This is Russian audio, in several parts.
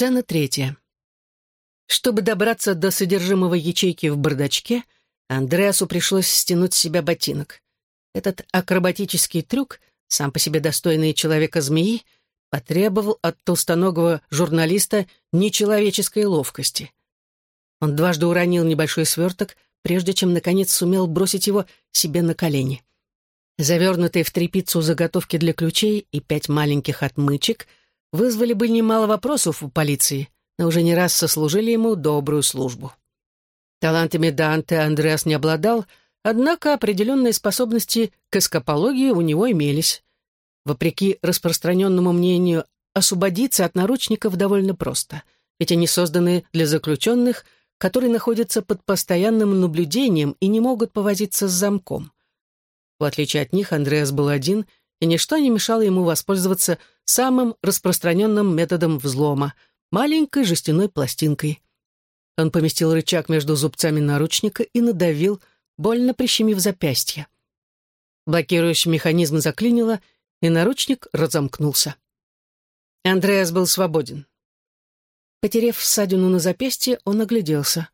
Сцена третья. Чтобы добраться до содержимого ячейки в бардачке, Андреасу пришлось стянуть с себя ботинок. Этот акробатический трюк, сам по себе достойный человека-змеи, потребовал от толстоногого журналиста нечеловеческой ловкости. Он дважды уронил небольшой сверток, прежде чем, наконец, сумел бросить его себе на колени. Завернутые в тряпицу заготовки для ключей и пять маленьких отмычек вызвали бы немало вопросов у полиции, но уже не раз сослужили ему добрую службу. Талантами Данте Андреас не обладал, однако определенные способности к эскапологии у него имелись. Вопреки распространенному мнению, освободиться от наручников довольно просто, ведь они созданы для заключенных, которые находятся под постоянным наблюдением и не могут повозиться с замком. В отличие от них, Андреас был один, и ничто не мешало ему воспользоваться самым распространенным методом взлома — маленькой жестяной пластинкой. Он поместил рычаг между зубцами наручника и надавил, больно прищемив запястье. Блокирующий механизм заклинило, и наручник разомкнулся. Андреас был свободен. Потерев ссадину на запястье, он огляделся.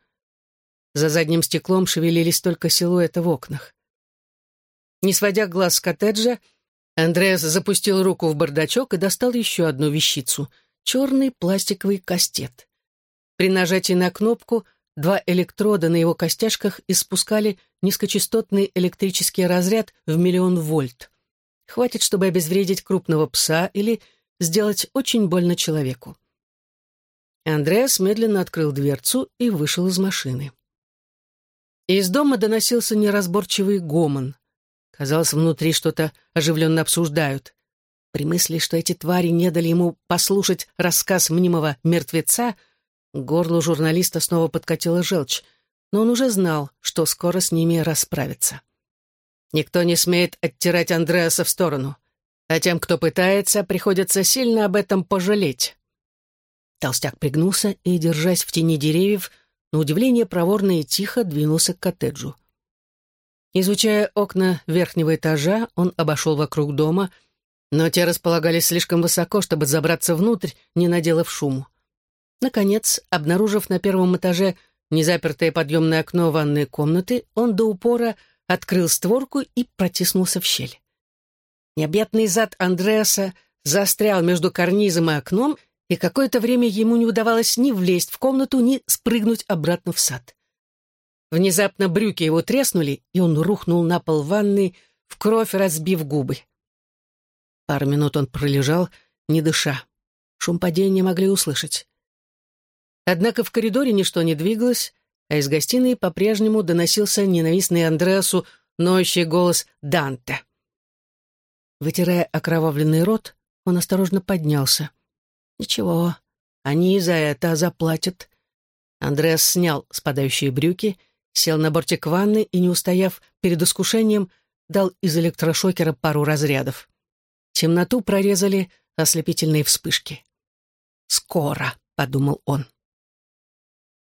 За задним стеклом шевелились только силуэты в окнах. Не сводя глаз с коттеджа, Андреас запустил руку в бардачок и достал еще одну вещицу — черный пластиковый кастет. При нажатии на кнопку два электрода на его костяшках испускали низкочастотный электрический разряд в миллион вольт. Хватит, чтобы обезвредить крупного пса или сделать очень больно человеку. Андреас медленно открыл дверцу и вышел из машины. Из дома доносился неразборчивый гомон. Казалось, внутри что-то оживленно обсуждают. При мысли, что эти твари не дали ему послушать рассказ мнимого мертвеца, горлу журналиста снова подкатила желчь, но он уже знал, что скоро с ними расправится. Никто не смеет оттирать Андреаса в сторону, а тем, кто пытается, приходится сильно об этом пожалеть. Толстяк пригнулся и, держась в тени деревьев, на удивление проворно и тихо двинулся к коттеджу. Изучая окна верхнего этажа, он обошел вокруг дома, но те располагались слишком высоко, чтобы забраться внутрь, не наделав шуму. Наконец, обнаружив на первом этаже незапертое подъемное окно ванной комнаты, он до упора открыл створку и протиснулся в щель. Необъятный зад Андреаса застрял между карнизом и окном, и какое-то время ему не удавалось ни влезть в комнату, ни спрыгнуть обратно в сад. Внезапно брюки его треснули, и он рухнул на пол ванной, в кровь разбив губы. Пару минут он пролежал, не дыша. Шум падения могли услышать. Однако в коридоре ничто не двигалось, а из гостиной по-прежнему доносился ненавистный Андреасу ноющий голос Данте. Вытирая окровавленный рот, он осторожно поднялся. Ничего, они за это заплатят. Андреас снял спадающие брюки, сел на бортик ванны и, не устояв перед искушением, дал из электрошокера пару разрядов. Темноту прорезали ослепительные вспышки. «Скоро», — подумал он.